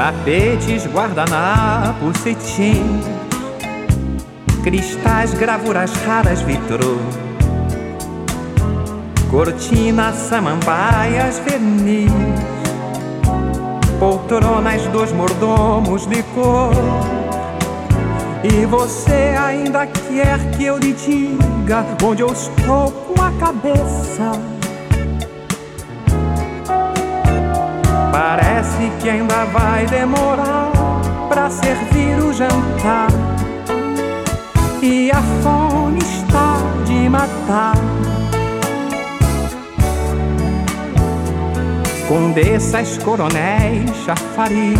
tapetes, guardanapo, cetim, cristais, gravuras raras, vitrô, cortina, samambaias, verniz, poltronas dos mordomos de cor. E você ainda quer que eu lhe diga onde eu estou com a cabeça? Ainda vai demorar para servir o jantar. E a fome está de matar. Condessas, coronéis, chafariz,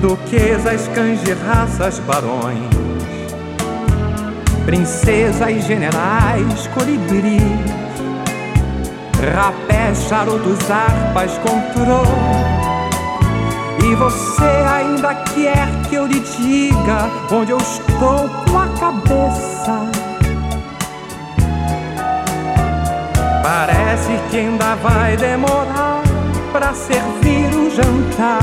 duquesas, cães de raças, barões, princesas, generais, colibris rapés, charutos, harpas, controle. E você ainda quer que eu lhe diga onde eu estou com a cabeça? Parece que ainda vai demorar para servir o jantar.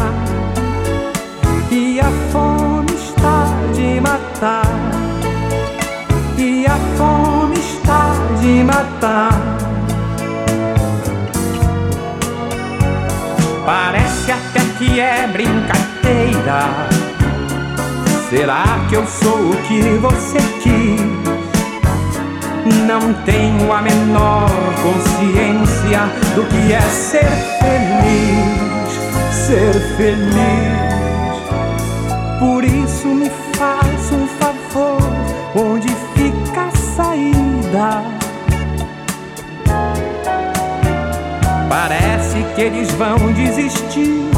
E a fome está de matar. E a fome está de matar. Que é brincadeira. Será que eu sou o que você quis? Não tenho a menor consciência do que é ser feliz, ser feliz. Por isso me faz um favor, onde fica a saída? Parece que eles vão desistir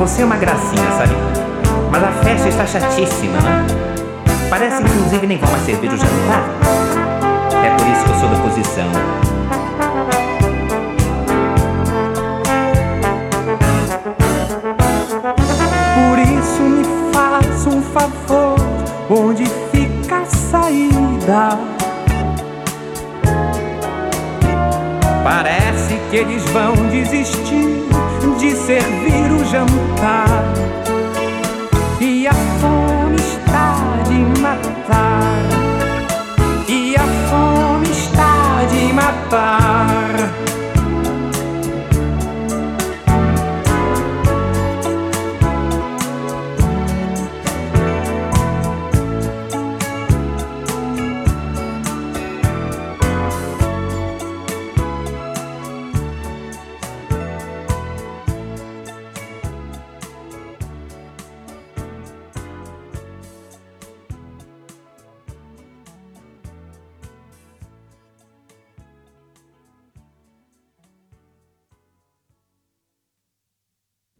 Você é uma gracinha, sabe? Mas a festa está chatíssima, né? Parece inclusive nem vão mais servir o jantar. É por isso que eu sou da oposição. favor, onde fica a saída? Parece que eles vão desistir de servir o jantar. E a